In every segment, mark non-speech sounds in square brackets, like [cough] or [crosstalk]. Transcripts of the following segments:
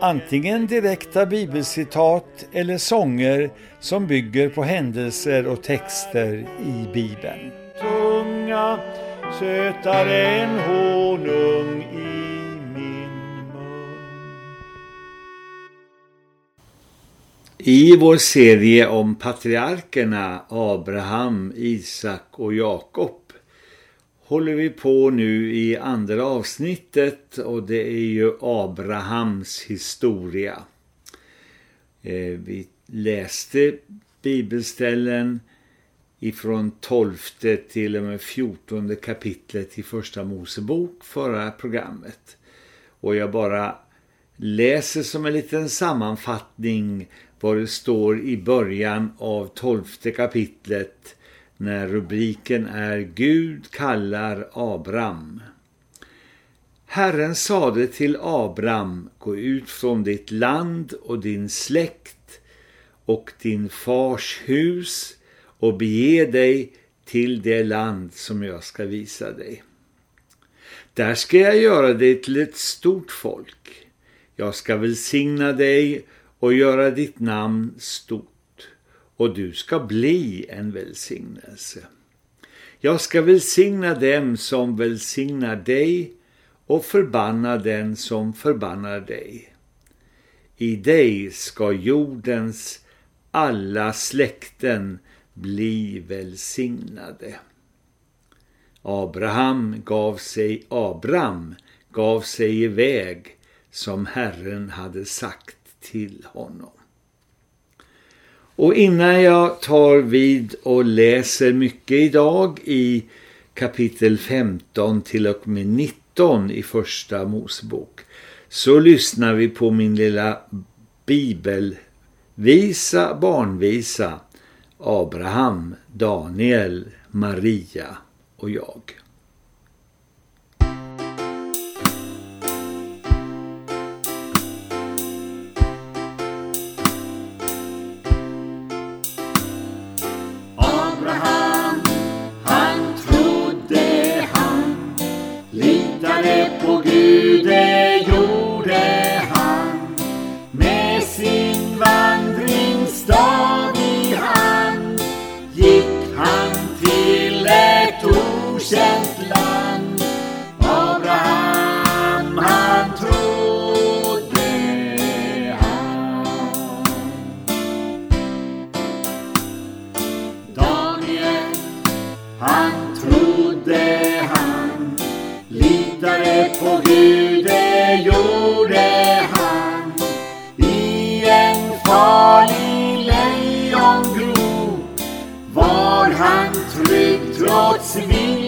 antingen direkta bibelcitat eller sånger som bygger på händelser och texter i Bibeln. Tunga, sötare än honung i min mun. I vår serie om patriarkerna Abraham, Isak och Jakob håller vi på nu i andra avsnittet och det är ju Abrahams historia. Eh, vi läste bibelställen ifrån 12 till och med 14 kapitlet i första Mosebok förra programmet. Och jag bara läser som en liten sammanfattning vad det står i början av 12 kapitlet när rubriken är Gud kallar Abram. Herren sade till Abram, gå ut från ditt land och din släkt och din fars hus och bege dig till det land som jag ska visa dig. Där ska jag göra dig till ett stort folk. Jag ska välsigna dig och göra ditt namn stort och du ska bli en välsignelse. Jag ska välsigna dem som välsignar dig och förbanna den som förbannar dig. I dig ska jordens alla släkten bli välsignade. Abraham gav sig, Abram gav sig iväg som Herren hade sagt till honom. Och innan jag tar vid och läser mycket idag i kapitel 15 till och med 19 i första Mosebok så lyssnar vi på min lilla bibelvisa, barnvisa Abraham, Daniel, Maria och jag. han tryggt åt sin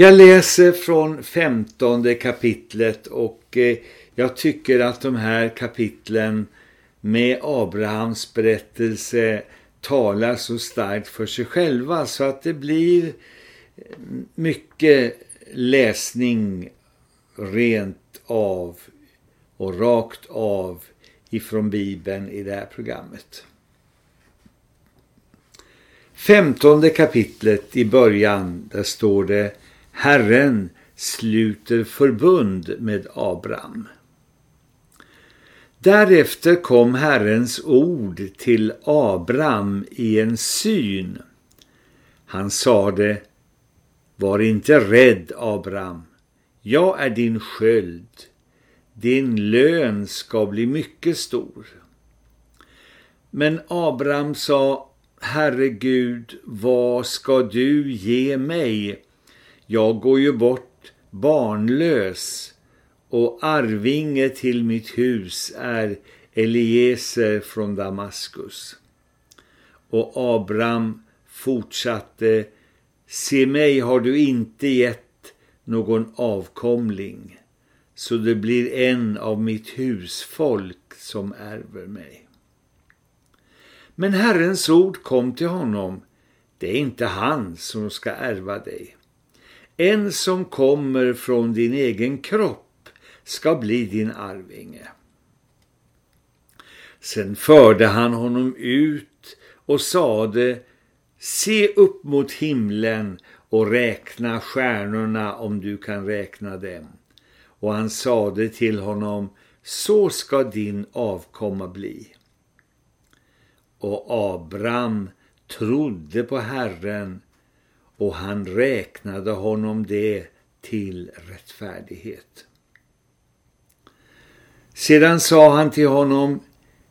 Jag läser från femtonde kapitlet och eh, jag tycker att de här kapitlen med Abrahams berättelse talar så starkt för sig själva så att det blir eh, mycket läsning rent av och rakt av ifrån Bibeln i det här programmet. Femtonde kapitlet i början, där står det Herren sluter förbund med Abraham. Därefter kom Herrens ord till Abraham i en syn. Han sade, var inte rädd Abraham, jag är din sköld, din lön ska bli mycket stor. Men Abraham sa, Herre Gud, vad ska du ge mig? Jag går ju bort barnlös och arvinge till mitt hus är Eliezer från Damaskus. Och Abraham fortsatte, se mig har du inte gett någon avkomling, så det blir en av mitt husfolk som ärver mig. Men Herrens ord kom till honom, det är inte han som ska ärva dig. En som kommer från din egen kropp ska bli din arvinge. Sen förde han honom ut och sade, se upp mot himlen och räkna stjärnorna om du kan räkna dem. Och han sade till honom, så ska din avkomma bli. Och Abram trodde på Herren och han räknade honom det till rättfärdighet. Sedan sa han till honom,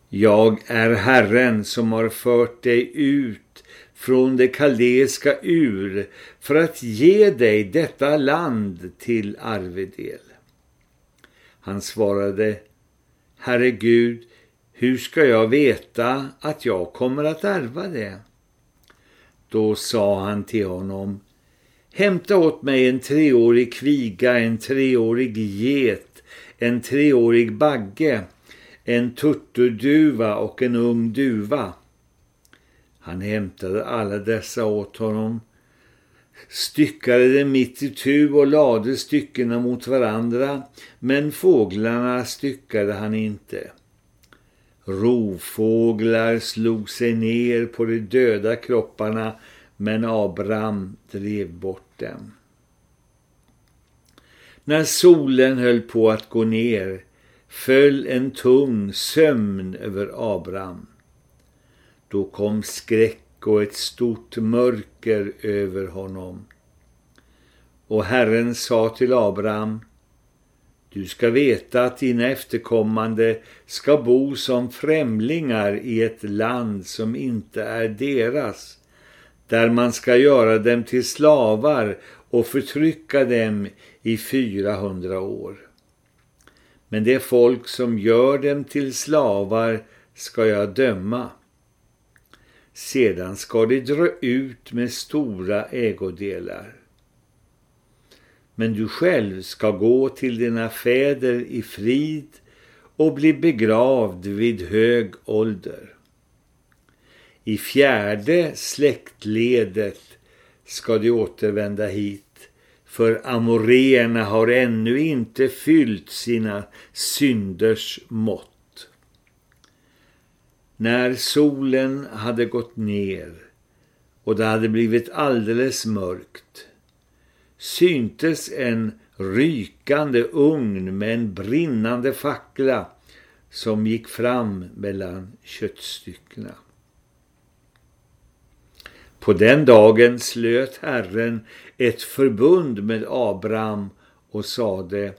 jag är Herren som har fört dig ut från det kaldeiska ur för att ge dig detta land till arvedel. Han svarade, Herre Gud, hur ska jag veta att jag kommer att ärva det? Då sa han till honom, hämta åt mig en treårig kviga, en treårig get, en treårig bagge, en turturduva och en ung duva. Han hämtade alla dessa åt honom, styckade dem mitt i tu och lade styckena mot varandra, men fåglarna styckade han inte. Rovfåglar slog sig ner på de döda kropparna, men Abraham drev bort dem. När solen höll på att gå ner föll en tung sömn över Abraham. Då kom skräck och ett stort mörker över honom. Och Herren sa till Abraham, du ska veta att dina efterkommande ska bo som främlingar i ett land som inte är deras, där man ska göra dem till slavar och förtrycka dem i 400 år. Men det folk som gör dem till slavar ska jag döma. Sedan ska de dra ut med stora ägodelar. Men du själv ska gå till dina fäder i frid och bli begravd vid hög ålder. I fjärde släktledet ska de återvända hit för amoreerna har ännu inte fyllt sina synders mått. När solen hade gått ner och det hade blivit alldeles mörkt syntes en rykande ugn med en brinnande fackla som gick fram mellan köttstyckena. På den dagen slöt Herren ett förbund med Abraham och sade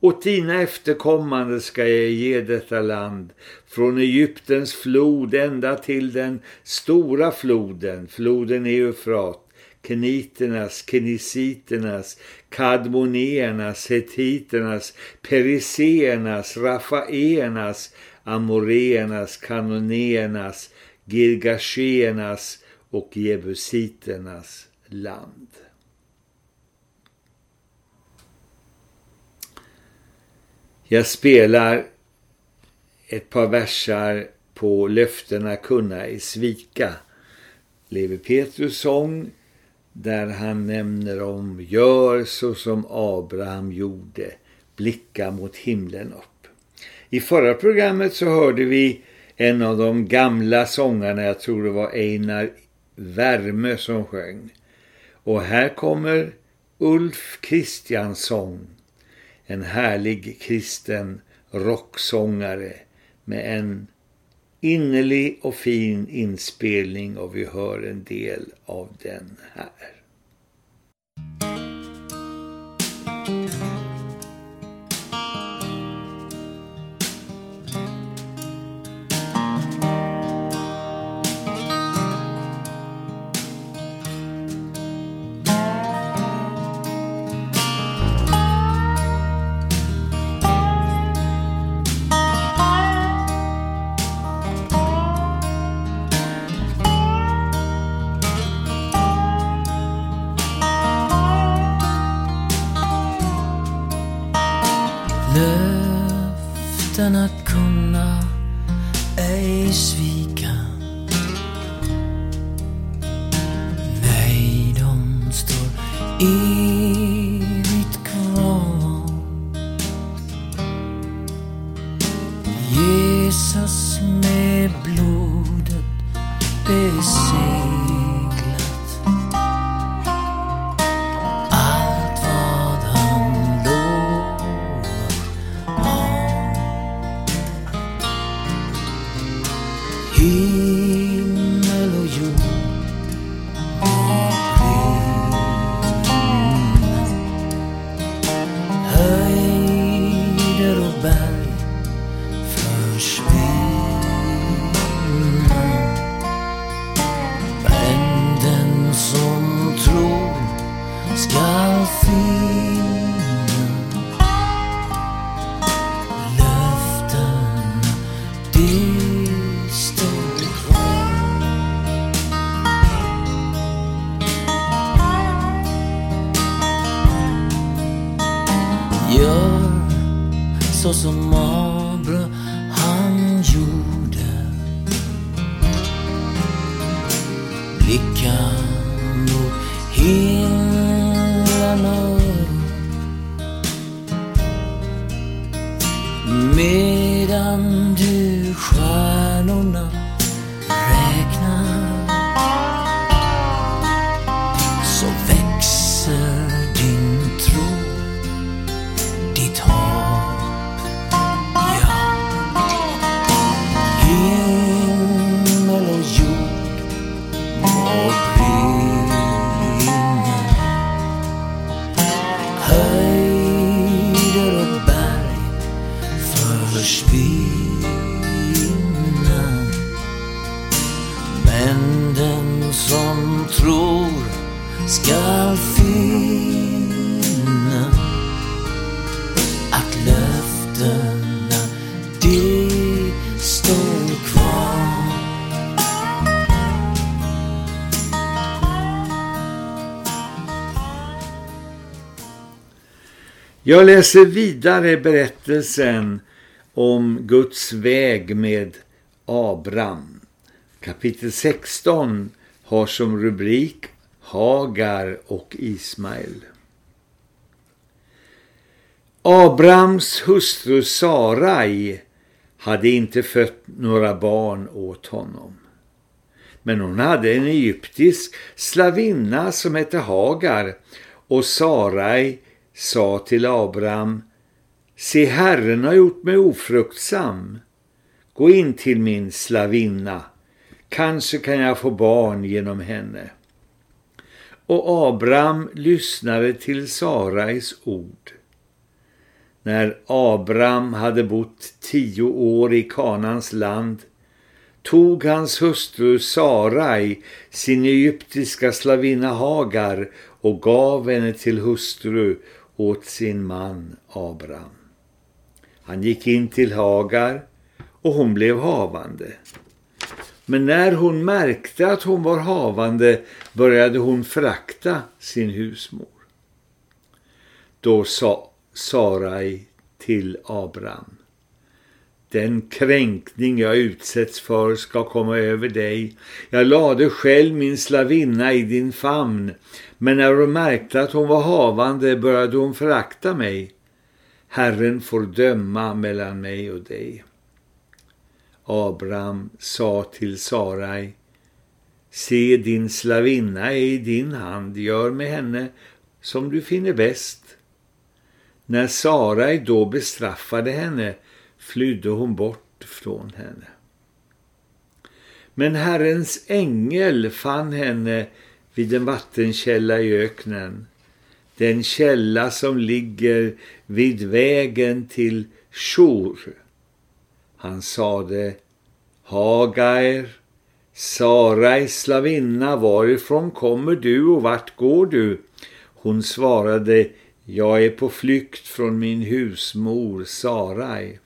Åt dina efterkommande ska jag ge detta land, från Egyptens flod ända till den stora floden, floden Eufrat, keniternas, kenisiternas, kadmoneernas, hetiternas, periseernas, rafaeernas, amoreernas, kanoneernas, girgasheernas och jebusiternas land. Jag spelar ett par versar på löftena kunna i svika. Levi Petrus sång där han nämner om gör så som Abraham gjorde, blicka mot himlen upp. I förra programmet så hörde vi en av de gamla sångarna, jag tror det var Einar Värme som sjöng. Och här kommer Ulf Kristiansson, en härlig kristen rocksångare med en innerlig och fin inspelning och vi hör en del av den här. Jag läser vidare berättelsen om Guds väg med Abram. Kapitel 16 har som rubrik Hagar och Ismael. Abrams hustru Sarai hade inte fött några barn åt honom. Men hon hade en egyptisk slavinna som hette Hagar och Sarai sa till Abraham Se, Herren har gjort mig ofruktsam. Gå in till min slavinna. Kanske kan jag få barn genom henne. Och Abraham lyssnade till Sarais ord. När Abraham hade bott tio år i Kanans land tog hans hustru Sarai sin egyptiska slavinna Hagar och gav henne till hustru åt sin man Abraham. Han gick in till Hagar och hon blev havande. Men när hon märkte att hon var havande började hon frakta sin husmor. Då sa Sarai till Abraham. den kränkning jag utsätts för ska komma över dig. Jag lade själv min slavinna i din famn, men när hon märkte att hon var havande började hon förakta mig. Herren får döma mellan mig och dig. Abraham sa till Sarai, se din slavinna är i din hand, gör med henne som du finner bäst. När Sarai då bestraffade henne flydde hon bort från henne. Men Herrens ängel fann henne vid en vattenkälla i öknen, den källa som ligger vid vägen till Shur. Han sade, Hagair, Sarais slavinna, varifrån kommer du och vart går du? Hon svarade, jag är på flykt från min husmor Sarai.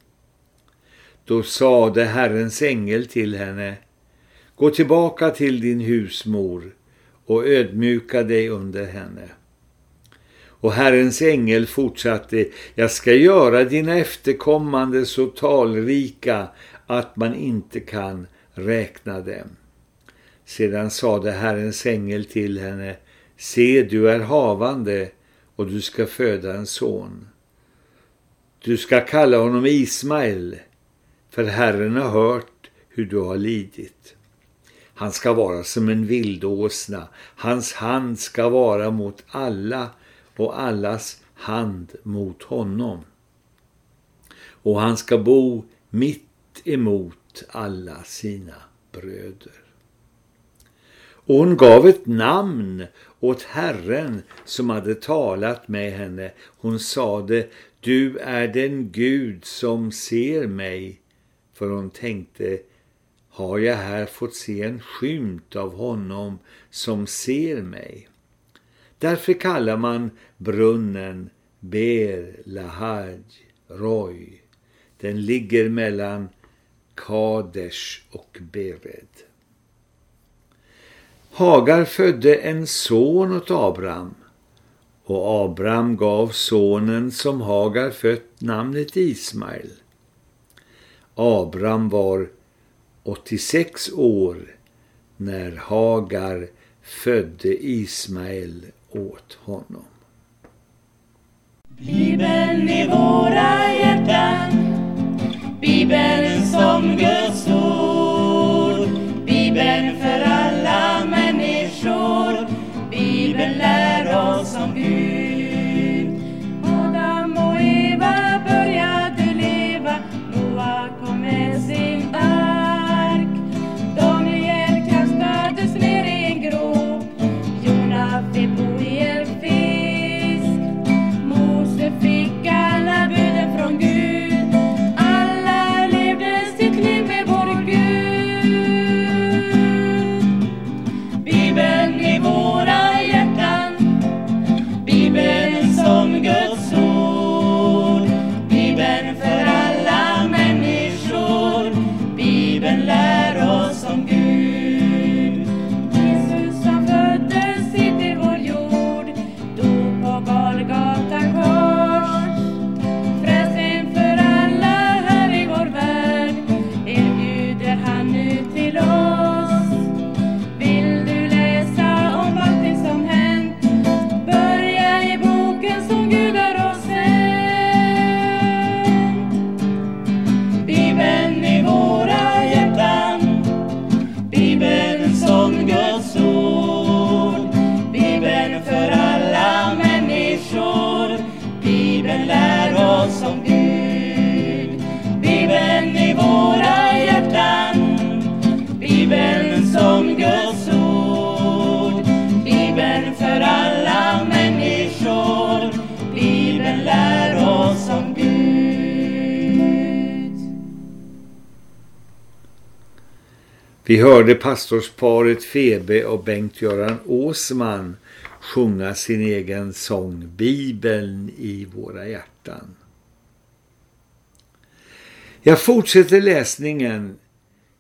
Då sade Herrens ängel till henne, gå tillbaka till din husmor och ödmjuka dig under henne. Och Herrens ängel fortsatte, jag ska göra dina efterkommande så talrika att man inte kan räkna dem. Sedan sade Herrens ängel till henne, se du är havande och du ska föda en son. Du ska kalla honom Ismael, för Herren har hört hur du har lidit. Han ska vara som en vildåsna, hans hand ska vara mot alla och allas hand mot honom. Och han ska bo mitt emot alla sina bröder. Och hon gav ett namn åt Herren som hade talat med henne. Hon sade, du är den Gud som ser mig. För hon tänkte, har jag här fått se en skymt av honom som ser mig? Därför kallar man brunnen Ber Lahaj Roy. Den ligger mellan Kadesh och Bered. Hagar födde en son åt Abraham och Abraham gav sonen som Hagar fött namnet Ismael. Abraham var 86 år när Hagar födde Ismael åt honom. Bibeln i våra hjärtan Bibeln som Guds ord I våra Vi hörde pastorsparet Febe och Bengt-Göran Åsman sjunga sin egen sång Bibeln i våra hjärtan. Jag fortsätter läsningen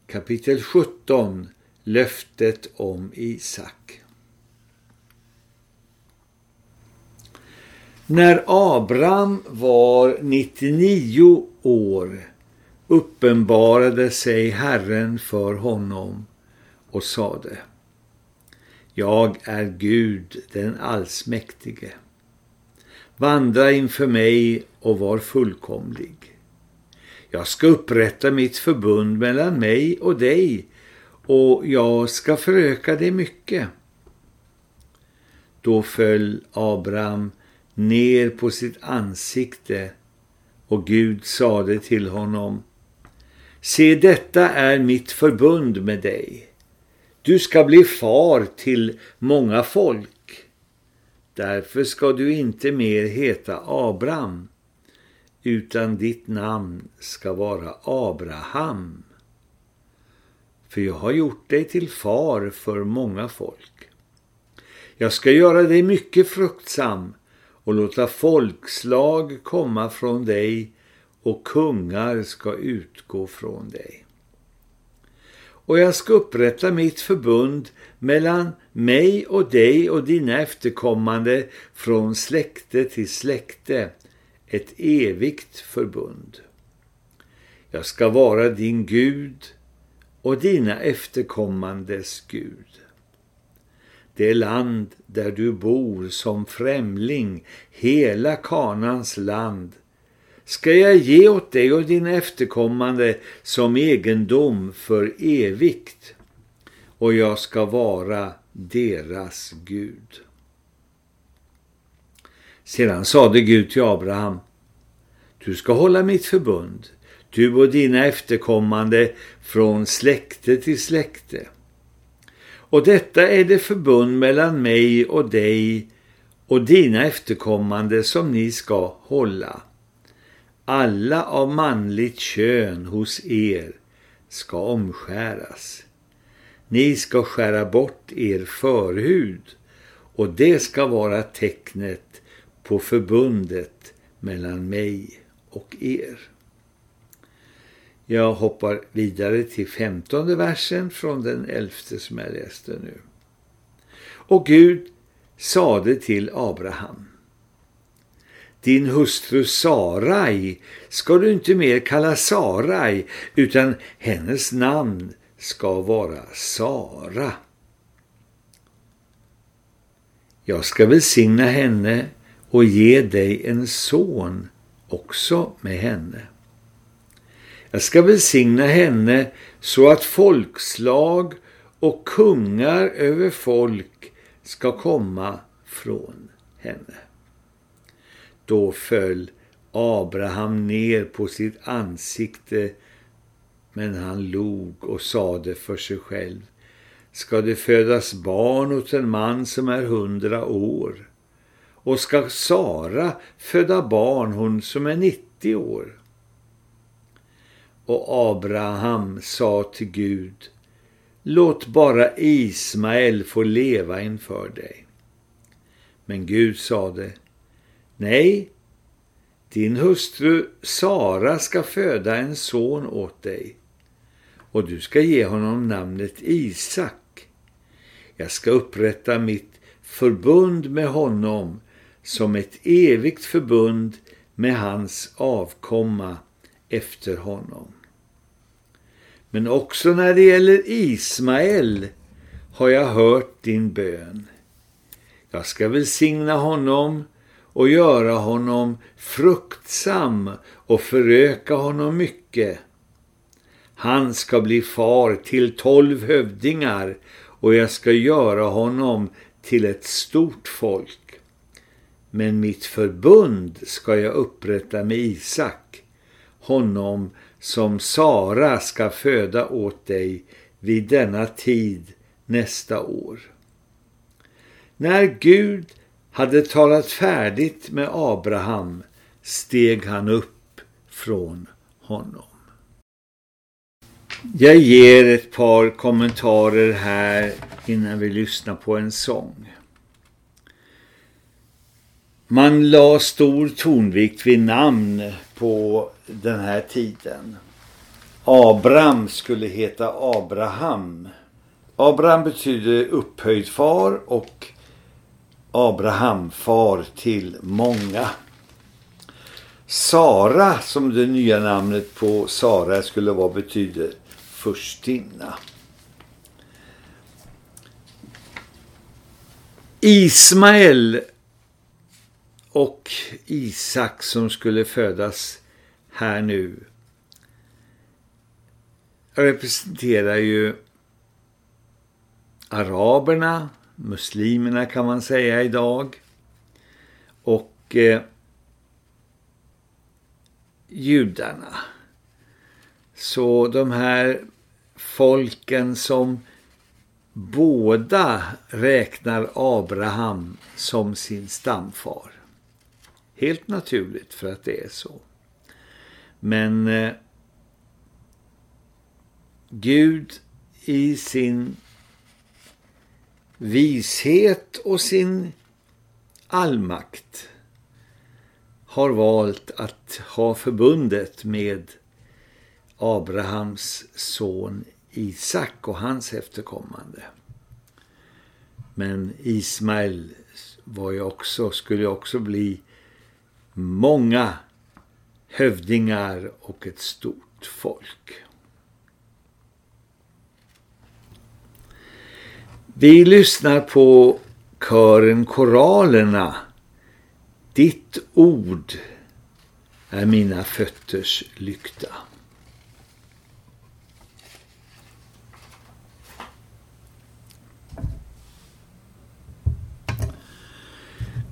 kapitel 17 Löftet om Isak. När Abraham var 99 år uppenbarade sig Herren för honom och sade Jag är Gud den allsmäktige. Vandra inför mig och var fullkomlig. Jag ska upprätta mitt förbund mellan mig och dig och jag ska föröka dig mycket. Då föll Abraham ner på sitt ansikte och Gud sade till honom Se, detta är mitt förbund med dig. Du ska bli far till många folk. Därför ska du inte mer heta Abram, utan ditt namn ska vara Abraham. För jag har gjort dig till far för många folk. Jag ska göra dig mycket fruktsam och låta folkslag komma från dig och kungar ska utgå från dig. Och jag ska upprätta mitt förbund mellan mig och dig och dina efterkommande från släkte till släkte, ett evigt förbund. Jag ska vara din Gud och dina efterkommandes Gud. Det land där du bor som främling, hela kanans land, ska jag ge åt dig och dina efterkommande som egendom för evigt, och jag ska vara deras Gud. Sedan sade Gud till Abraham, du ska hålla mitt förbund, du och dina efterkommande från släkte till släkte. Och detta är det förbund mellan mig och dig och dina efterkommande som ni ska hålla. Alla av manligt kön hos er ska omskäras. Ni ska skära bort er förhud och det ska vara tecknet på förbundet mellan mig och er. Jag hoppar vidare till femtonde versen från den elfte som jag läste nu. Och Gud sade till Abraham din hustru Sarai ska du inte mer kalla Sarai utan hennes namn ska vara Sara. Jag ska välsigna henne och ge dig en son också med henne. Jag ska välsigna henne så att folkslag och kungar över folk ska komma från henne. Då föll Abraham ner på sitt ansikte men han log och sade för sig själv Ska det födas barn åt en man som är hundra år? Och ska Sara föda barn hon som är nittio år? Och Abraham sa till Gud Låt bara Ismael få leva inför dig. Men Gud sade Nej, din hustru Sara ska föda en son åt dig och du ska ge honom namnet Isak. Jag ska upprätta mitt förbund med honom som ett evigt förbund med hans avkomma efter honom. Men också när det gäller Ismael har jag hört din bön. Jag ska välsigna honom och göra honom fruktsam och föröka honom mycket. Han ska bli far till tolv hövdingar och jag ska göra honom till ett stort folk. Men mitt förbund ska jag upprätta med Isak, honom som Sara ska föda åt dig vid denna tid nästa år. När Gud hade talat färdigt med Abraham steg han upp från honom. Jag ger ett par kommentarer här innan vi lyssnar på en sång. Man la stor tonvikt vid namn på den här tiden. Abraham skulle heta Abraham. Abraham betyder upphöjd far och Abraham far till många. Sara som det nya namnet på Sara skulle vara betyder förstinna. Ismael och Isak som skulle födas här nu representerar ju araberna, muslimerna kan man säga idag och eh, judarna. Så de här folken som båda räknar Abraham som sin stamfar. Helt naturligt för att det är så. Men eh, Gud i sin vishet och sin allmakt har valt att ha förbundet med Abrahams son Isak och hans efterkommande. Men Ismael var ju också, skulle också bli många hövdingar och ett stort folk. Vi lyssnar på kören Koralerna. Ditt ord är mina fötters lykta.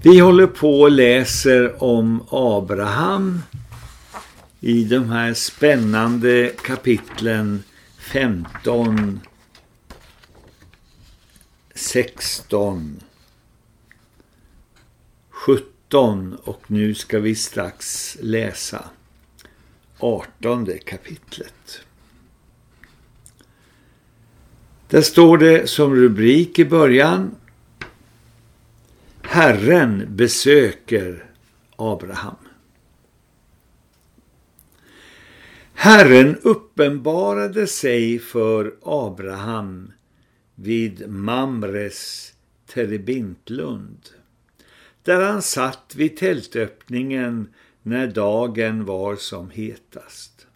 Vi håller på och läser om Abraham i de här spännande kapitlen 15, 16, 17 och nu ska vi strax läsa 18 kapitlet. Där står det som rubrik i början Herren besöker Abraham. Herren uppenbarade sig för Abraham vid Mamres terebintlund, där han satt vid tältöppningen när dagen var som hetast.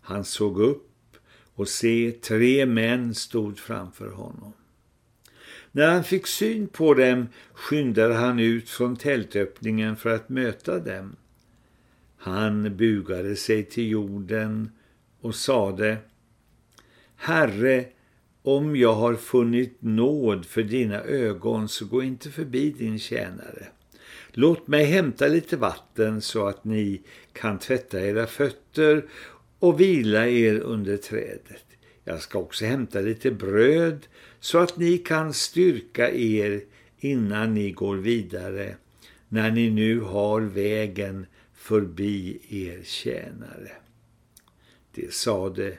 Han såg upp och se tre män stod framför honom. När han fick syn på dem skyndade han ut från tältöppningen för att möta dem. Han bugade sig till jorden och sade Herre, om jag har funnit nåd för dina ögon så gå inte förbi din tjänare. Låt mig hämta lite vatten så att ni kan tvätta era fötter och vila er under trädet. Jag ska också hämta lite bröd så att ni kan styrka er innan ni går vidare när ni nu har vägen förbi er tjänare. Det sade,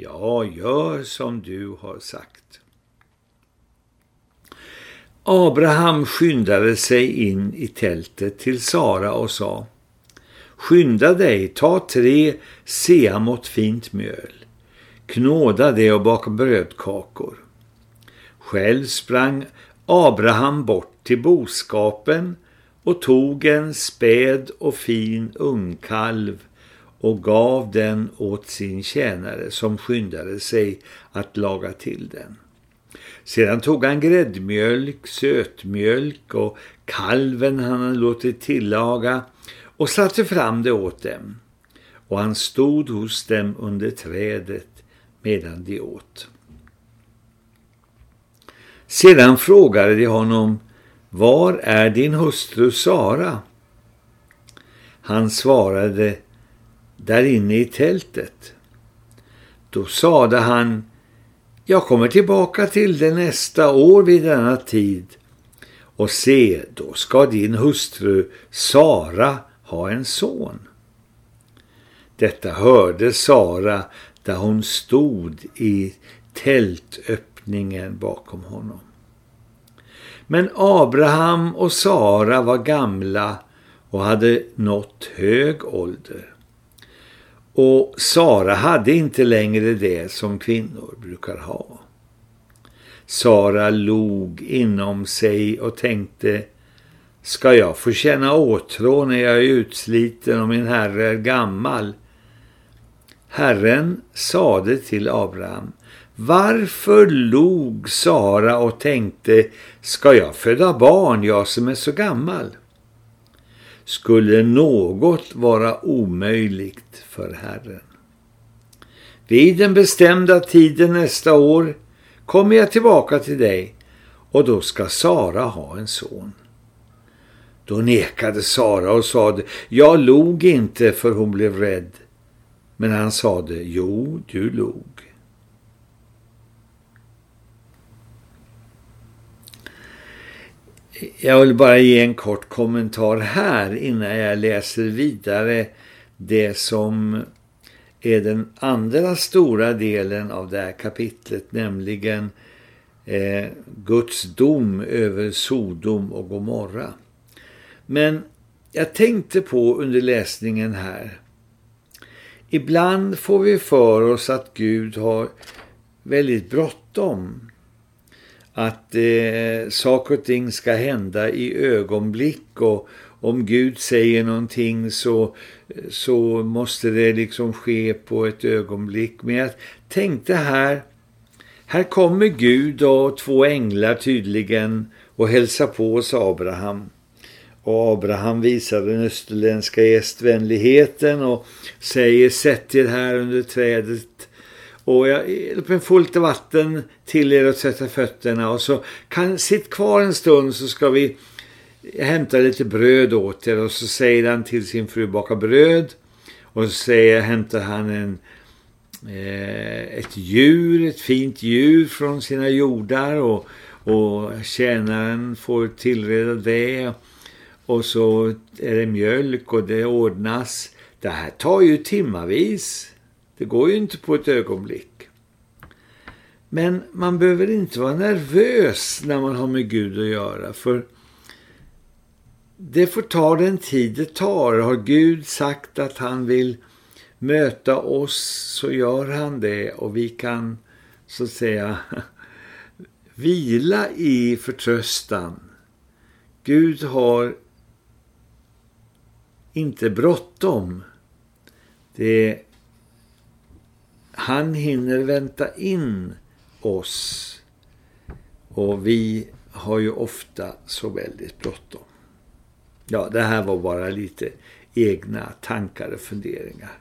ja, gör som du har sagt. Abraham skyndade sig in i tältet till Sara och sa, skynda dig, ta tre seamot fint mjöl, knåda det och baka brödkakor. Själv sprang Abraham bort till boskapen och tog en späd och fin ungkalv och gav den åt sin tjänare som skyndade sig att laga till den. Sedan tog han gräddmjölk, sötmjölk och kalven han hade låtit tillaga och satte fram det åt dem. Och han stod hos dem under trädet medan de åt. Sedan frågade de honom, var är din hustru Sara? Han svarade, där inne i tältet. Då sade han, jag kommer tillbaka till det nästa år vid denna tid. Och se, då ska din hustru Sara ha en son. Detta hörde Sara där hon stod i tältöppningen bakom honom. Men Abraham och Sara var gamla och hade nått hög ålder. Och Sara hade inte längre det som kvinnor brukar ha. Sara log inom sig och tänkte, ska jag få känna åtrå när jag är utsliten och min herre är gammal. Herren sade till Abraham, varför log Sara och tänkte, ska jag föda barn, jag som är så gammal? Skulle något vara omöjligt för Herren? Vid den bestämda tiden nästa år kommer jag tillbaka till dig och då ska Sara ha en son. Då nekade Sara och sade, jag log inte för hon blev rädd. Men han sade, jo, du log. Jag vill bara ge en kort kommentar här innan jag läser vidare det som är den andra stora delen av det här kapitlet, nämligen eh, Guds dom över Sodom och Gomorra. Men jag tänkte på under läsningen här, ibland får vi för oss att Gud har väldigt bråttom. Att eh, saker och ting ska hända i ögonblick och om Gud säger någonting så, så måste det liksom ske på ett ögonblick. Men jag tänkte här, här kommer Gud och två änglar tydligen och hälsar på oss Abraham. Och Abraham visar den österländska gästvänligheten och säger sätt er här under trädet och jag en fullt vatten till er att sätta fötterna. Och så kan sitt kvar en stund så ska vi hämta lite bröd åt er. Och så säger han till sin fru baka bröd. Och så säger, hämtar han en eh, ett djur, ett fint djur från sina jordar. Och, och tjänaren får tillreda det. Och så är det mjölk och det ordnas. Det här tar ju timmavis. Det går ju inte på ett ögonblick. Men man behöver inte vara nervös när man har med Gud att göra. För det får ta den tid det tar. Har Gud sagt att han vill möta oss så gör han det. Och vi kan så att säga [laughs] vila i förtröstan. Gud har inte bråttom. Det han hinner vänta in oss och vi har ju ofta så väldigt bråttom. Ja, det här var bara lite egna tankar och funderingar.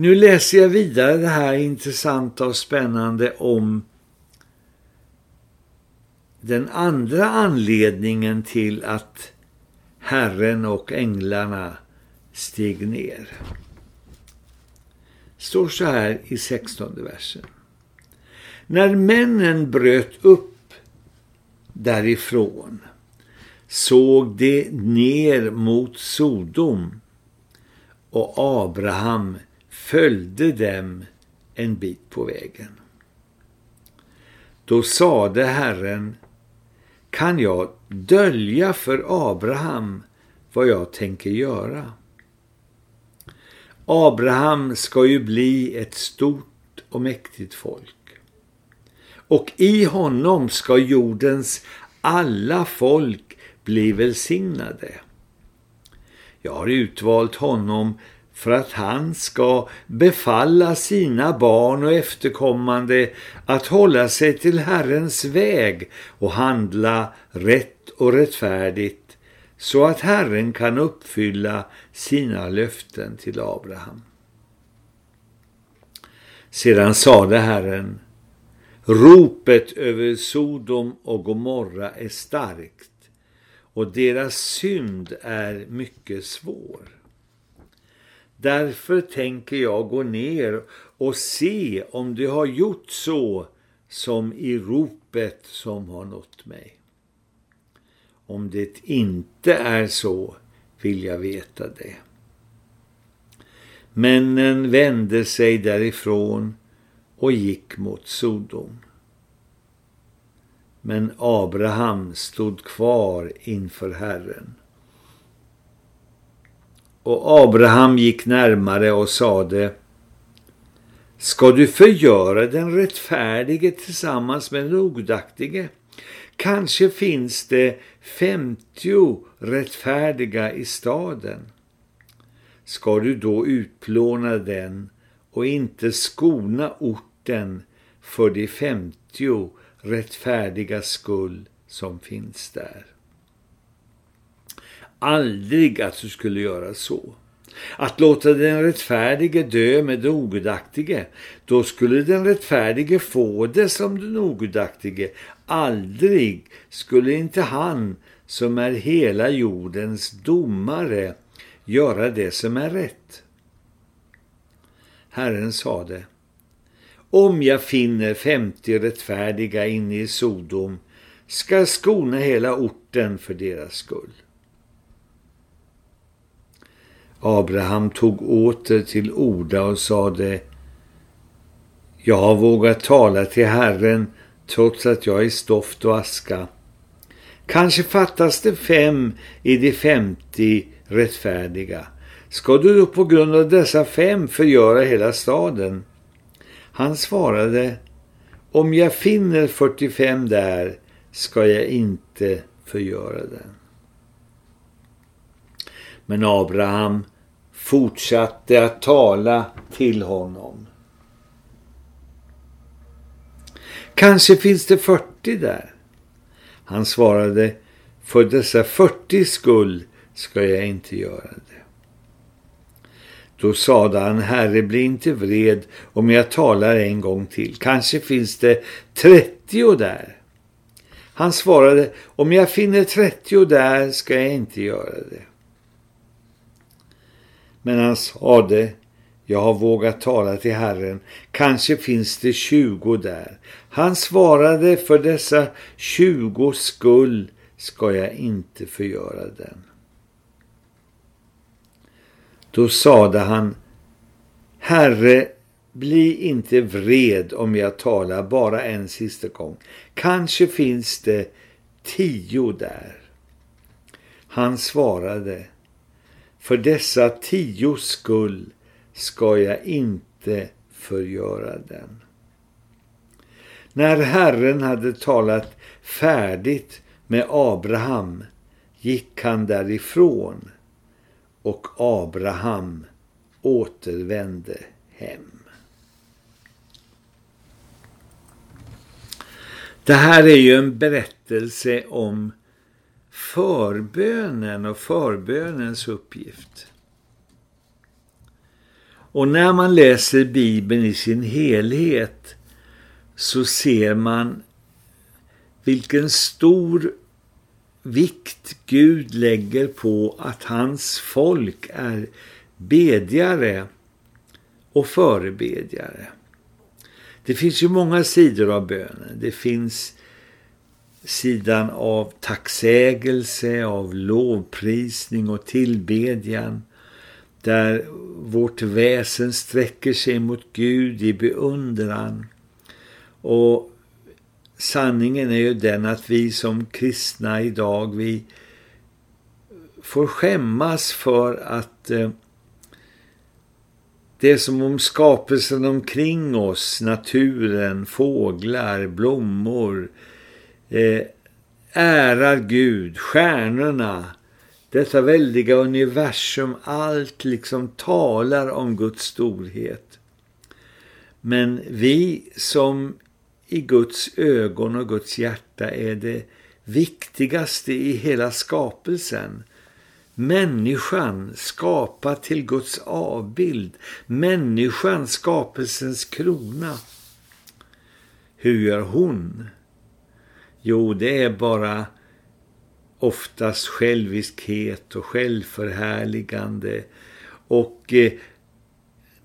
Nu läser jag vidare det här intressanta och spännande om den andra anledningen till att Herren och änglarna steg ner. Står så här i 16 versen. När männen bröt upp därifrån såg de ner mot Sodom och Abraham följde dem en bit på vägen. Då sade Herren, kan jag dölja för Abraham vad jag tänker göra? Abraham ska ju bli ett stort och mäktigt folk. Och i honom ska jordens alla folk bli välsignade. Jag har utvalt honom för att han ska befalla sina barn och efterkommande att hålla sig till Herrens väg och handla rätt och rättfärdigt så att Herren kan uppfylla sina löften till Abraham. Sedan sade Herren, ropet över Sodom och Gomorra är starkt och deras synd är mycket svår. Därför tänker jag gå ner och se om du har gjort så som i ropet som har nått mig. Om det inte är så vill jag veta det. Männen vände sig därifrån och gick mot Sodom. Men Abraham stod kvar inför Herren. Och Abraham gick närmare och sade Ska du förgöra den rättfärdige tillsammans med den odaktige? Kanske finns det femtio rättfärdiga i staden. Ska du då utplåna den och inte skona orten för de femtio rättfärdiga skull som finns där? Aldrig att du skulle göra så. Att låta den rättfärdige dö med den ogudaktige, då skulle den rättfärdige få det som den ogudaktige. Aldrig skulle inte han som är hela jordens domare göra det som är rätt. Herren sade, om jag finner femtio rättfärdiga inne i Sodom ska jag skona hela orten för deras skull. Abraham tog åter till orda och sade Jag har vågat tala till Herren trots att jag är stoft och aska. Kanske fattas det fem i de femtio rättfärdiga. Ska du då på grund av dessa fem förgöra hela staden? Han svarade Om jag finner 45 där ska jag inte förgöra den. Men Abraham fortsatte att tala till honom. Kanske finns det 40 där. Han svarade, för dessa 40 skull ska jag inte göra det. Då sade han, Herre, bli inte vred om jag talar en gång till. Kanske finns det 30 där. Han svarade, om jag finner 30 där ska jag inte göra det. Men han sade, jag har vågat tala till Herren, kanske finns det tjugo där. Han svarade, för dessa tjugo skull ska jag inte förgöra den. Då sade han, Herre, bli inte vred om jag talar bara en sista gång. Kanske finns det tio där. Han svarade, för dessa tio skull ska jag inte förgöra den. När Herren hade talat färdigt med Abraham gick han därifrån och Abraham återvände hem. Det här är ju en berättelse om förbönen och förbönens uppgift. Och när man läser Bibeln i sin helhet så ser man vilken stor vikt Gud lägger på att hans folk är bedjare och förebedjare. Det finns ju många sidor av bönen. Det finns sidan av tacksägelse, av lovprisning och tillbedjan där vårt väsen sträcker sig mot Gud i beundran. Och sanningen är ju den att vi som kristna idag, vi får skämmas för att eh, det är som om skapelsen omkring oss, naturen, fåglar, blommor, eh, ärar Gud, stjärnorna, detta väldiga universum, allt liksom talar om Guds storhet. Men vi som i Guds ögon och Guds hjärta är det viktigaste i hela skapelsen. Människan skapad till Guds avbild. Människan skapelsens krona. Hur gör hon? Jo, det är bara oftast själviskhet och självförhärligande. Och eh,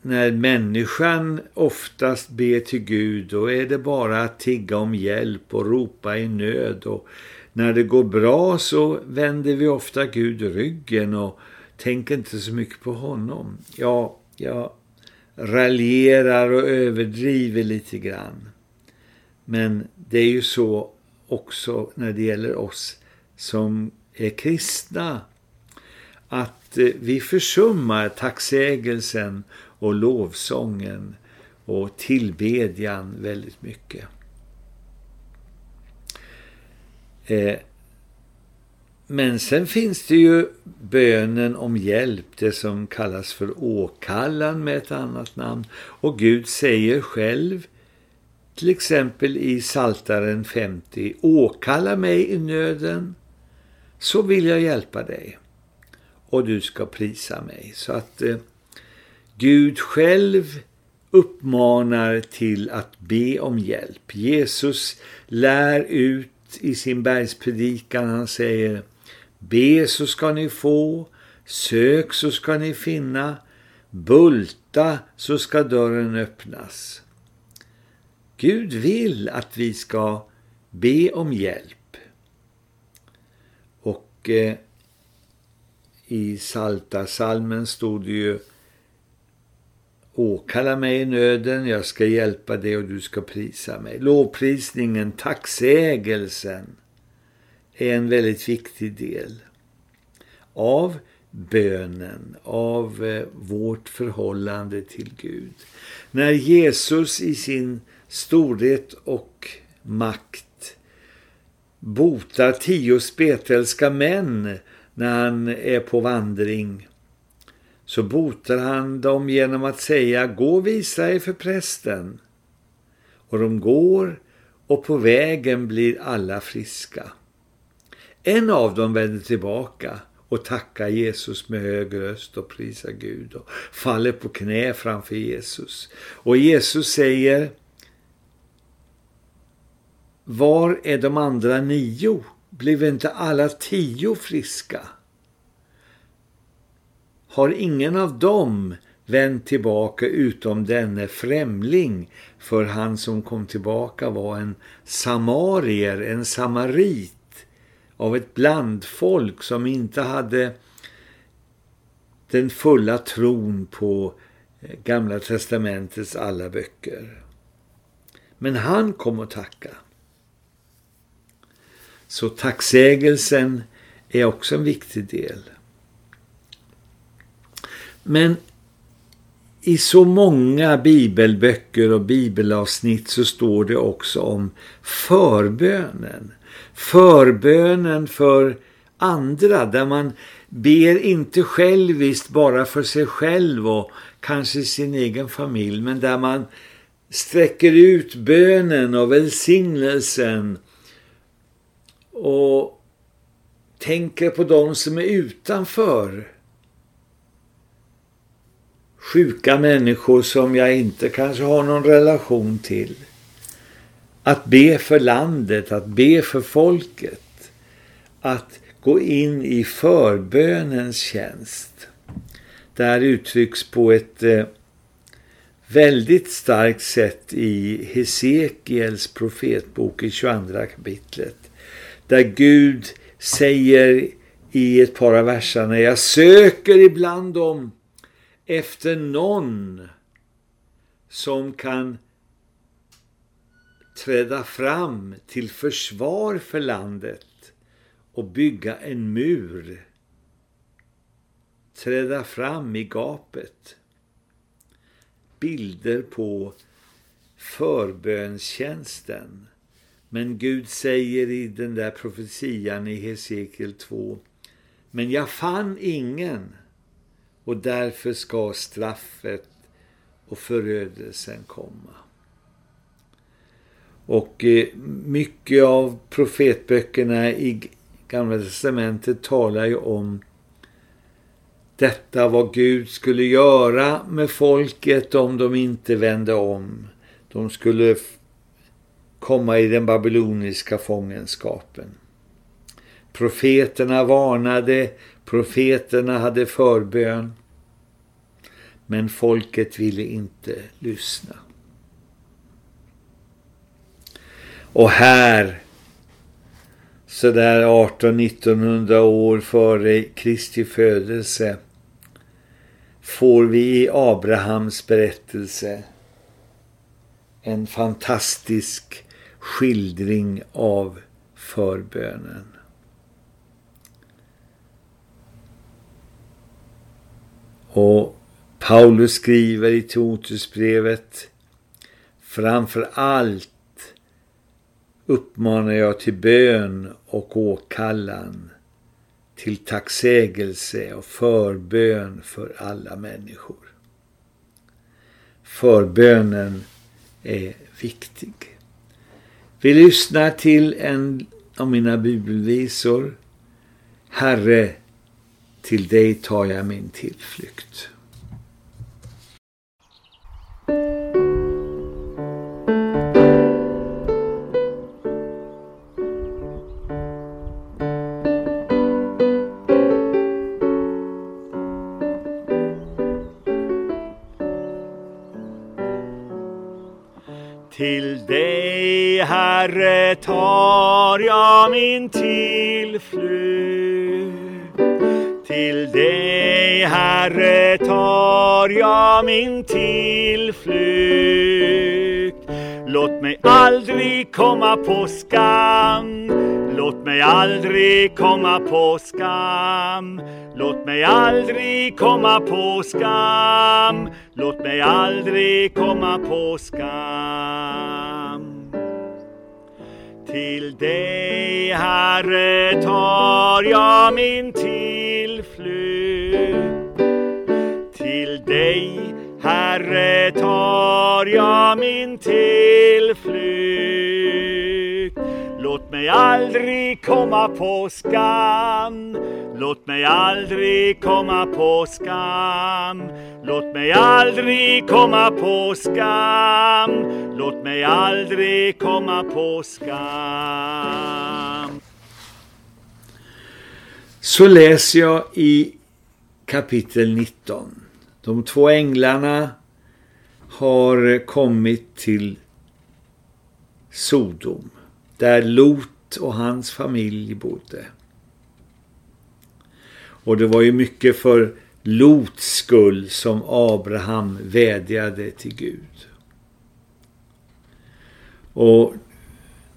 när människan oftast ber till Gud då är det bara att tigga om hjälp och ropa i nöd. Och när det går bra så vänder vi ofta Gud ryggen och tänker inte så mycket på honom. Ja, jag raljerar och överdriver lite grann. Men det är ju så också när det gäller oss som är kristna att eh, vi försummar tacksägelsen och lovsången och tillbedjan väldigt mycket. Eh, men sen finns det ju bönen om hjälp, det som kallas för åkallan med ett annat namn. Och Gud säger själv till exempel i Saltaren 50. Åkalla mig i nöden så vill jag hjälpa dig. Och du ska prisa mig. Så att eh, Gud själv uppmanar till att be om hjälp. Jesus lär ut i sin bergspredikan. Han säger Be så ska ni få, sök så ska ni finna, bulta så ska dörren öppnas. Gud vill att vi ska be om hjälp. Och eh, i Salta salmen stod det ju Åkalla mig i nöden, jag ska hjälpa dig och du ska prisa mig. Lovprisningen, tacksägelsen är en väldigt viktig del av bönen, av eh, vårt förhållande till Gud. När Jesus i sin storhet och makt botar tio spetälska män när han är på vandring så botar han dem genom att säga gå och visa er för prästen. Och de går och på vägen blir alla friska. En av dem vänder tillbaka och tackar Jesus med hög röst och prisar Gud och faller på knä framför Jesus. Och Jesus säger var är de andra nio? Blev inte alla tio friska? Har ingen av dem vänt tillbaka utom denne främling? För han som kom tillbaka var en samarier, en samarit av ett blandfolk som inte hade den fulla tron på eh, Gamla testamentets alla böcker. Men han kom och tackade. Så tacksägelsen är också en viktig del. Men i så många bibelböcker och bibelavsnitt så står det också om förbönen. Förbönen för andra där man ber inte själviskt bara för sig själv och kanske sin egen familj men där man sträcker ut bönen och välsignelsen och tänker på de som är utanför sjuka människor som jag inte kanske har någon relation till. Att be för landet, att be för folket. Att gå in i förbönens tjänst. Där uttrycks på ett eh, väldigt starkt sätt i Hesekiels profetbok i 22 kapitlet. Där Gud säger i ett par av verserna, jag söker ibland dem efter någon som kan träda fram till försvar för landet och bygga en mur. Träda fram i gapet. Bilder på förbönstjänsten. Men Gud säger i den där profetian i Hesekiel 2 Men jag fann ingen och därför ska straffet och förödelsen komma. Och eh, mycket av profetböckerna i Gamla testamentet talar ju om detta vad Gud skulle göra med folket om de inte vände om. De skulle komma i den babyloniska fångenskapen. Profeterna varnade, profeterna hade förbön. Men folket ville inte lyssna. Och här, sådär 18-1900 år före Kristi födelse, får vi i Abrahams berättelse en fantastisk skildring av förbönen. Och Paulus skriver i Timoteusbrevet framför allt uppmanar jag till bön och åkallan till tacksägelse och förbön för alla människor. Förbönen är viktig. Vi lyssnar till en av mina bibelvisor. Herre, till dig tar jag min tillflykt. Till dig, Herre, tar jag min tillflykt. Till dig, Herre, tar jag min tillflykt. Låt mig aldrig komma på skam. Låt mig aldrig komma på skam. Låt mig aldrig komma på skam. Låt mig aldrig komma på skam. Till dig, Herre, tar jag min tillflykt. Till dig, Herre, tar jag min tillflykt. Låt mig aldrig komma på skam. Låt mig aldrig komma på skam. Låt mig aldrig komma på skam. Låt mig aldrig komma på skam. Så läser jag i kapitel 19. De två änglarna har kommit till Sodom, där Lot och hans familj bodde. Och det var ju mycket för Lots skull som Abraham vädjade till Gud. Och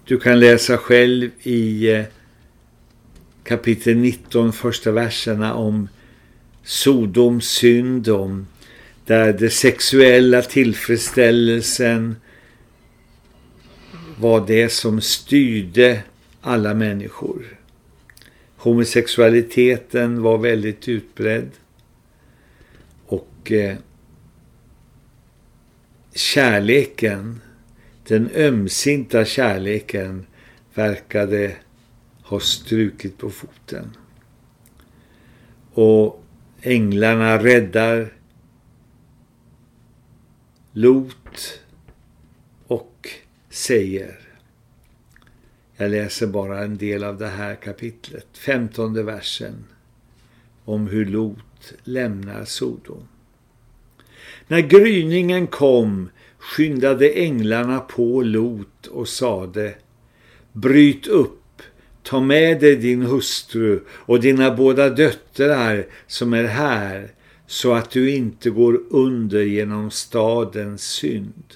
du kan läsa själv i eh, kapitel 19 första verserna om Sodoms synd, om där det sexuella tillfredsställelsen var det som styrde alla människor. Homosexualiteten var väldigt utbredd. Och eh, kärleken, den ömsinta kärleken verkade ha strukit på foten. Och änglarna räddar Lot och säger jag läser bara en del av det här kapitlet, femtonde versen, om hur Lot lämnar Sodom. När gryningen kom skyndade änglarna på Lot och sade Bryt upp, ta med dig din hustru och dina båda döttrar som är här så att du inte går under genom stadens synd.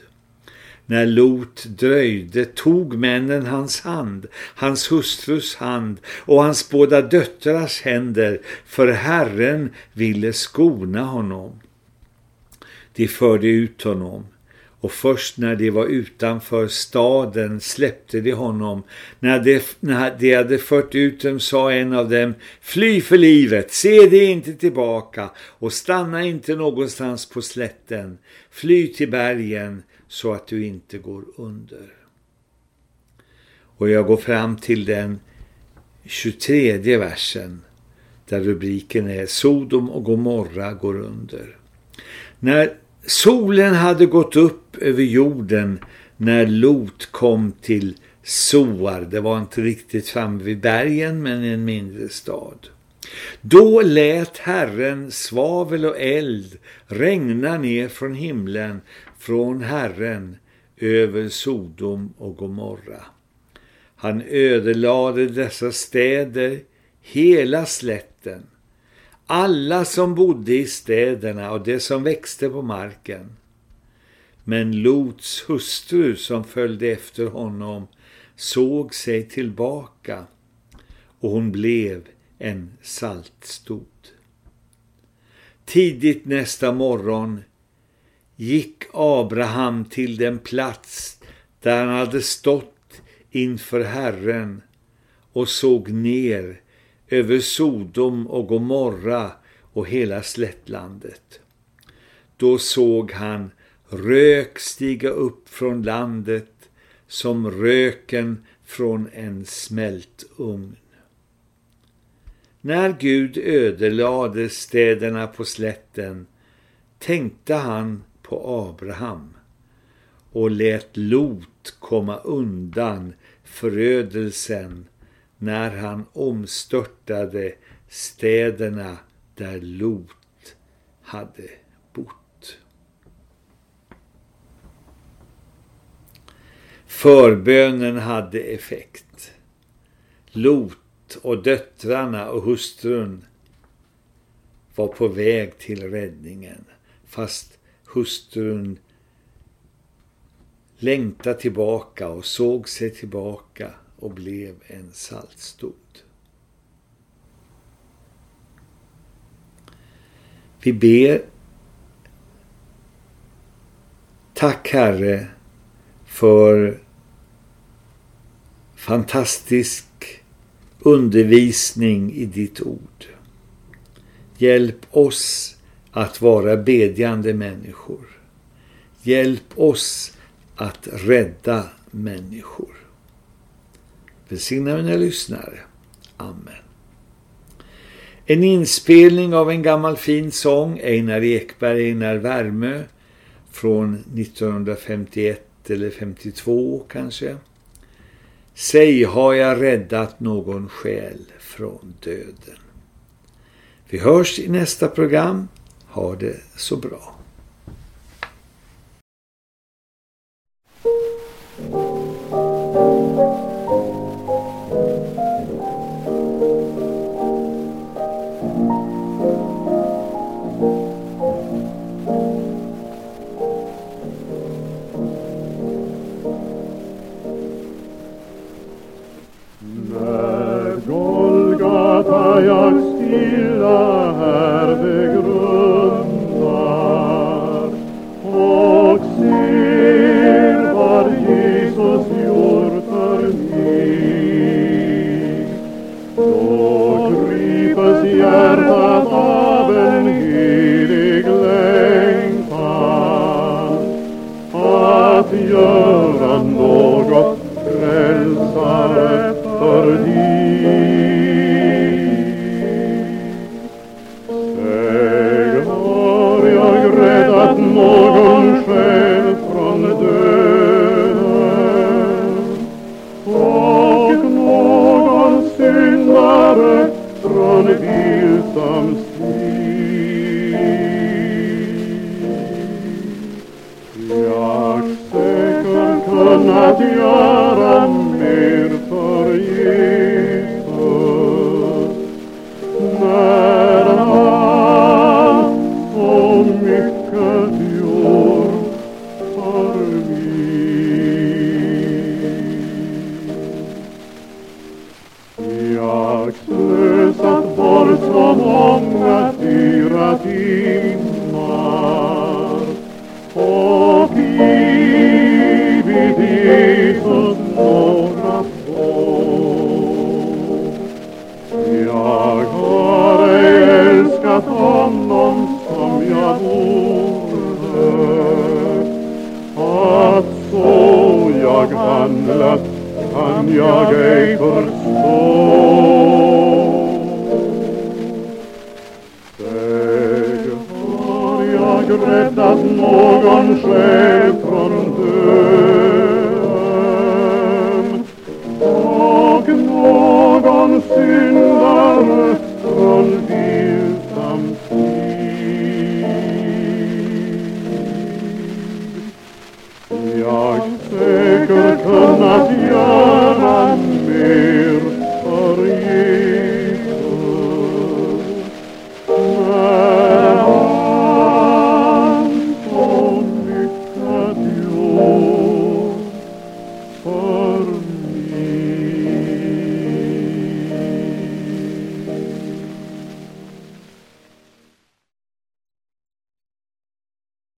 När Lot dröjde tog männen hans hand, hans hustrus hand och hans båda döttrars händer, för Herren ville skona honom. De förde ut honom och först när de var utanför staden släppte de honom. När de, när de hade fört ut dem sa en av dem, fly för livet, se dig inte tillbaka och stanna inte någonstans på slätten. Fly till bergen så att du inte går under. Och jag går fram till den 23 versen där rubriken är Sodom och Gomorra går under. När solen hade gått upp över jorden när Lot kom till Soar, det var inte riktigt framme vid bergen men en mindre stad. Då lät Herren svavel och eld regna ner från himlen från Herren över Sodom och Gomorra. Han ödelade dessa städer, hela slätten, alla som bodde i städerna och det som växte på marken. Men Lots hustru som följde efter honom såg sig tillbaka och hon blev en saltstod. Tidigt nästa morgon gick Abraham till den plats där han hade stått inför Herren och såg ner över Sodom och Gomorra och hela slättlandet. Då såg han rök stiga upp från landet som röken från en smältugn. När Gud ödelade städerna på slätten tänkte han på Abraham och lät Lot komma undan förödelsen när han omstörtade städerna där Lot hade bott. Förbönen hade effekt. Lot och döttrarna och hustrun var på väg till räddningen fast hustrun längtade tillbaka och såg sig tillbaka och blev en saltstod. Vi ber Tack Herre för fantastisk undervisning i ditt ord. Hjälp oss att vara bedjande människor. Hjälp oss att rädda människor. Välsigna mina lyssnare. Amen. En inspelning av en gammal fin sång, Einar Ekberg, Einar Värmö, från 1951 eller 52 kanske. Säg har jag räddat någon själ från döden. Vi hörs i nästa program. Ha det så bra. hear some sweet.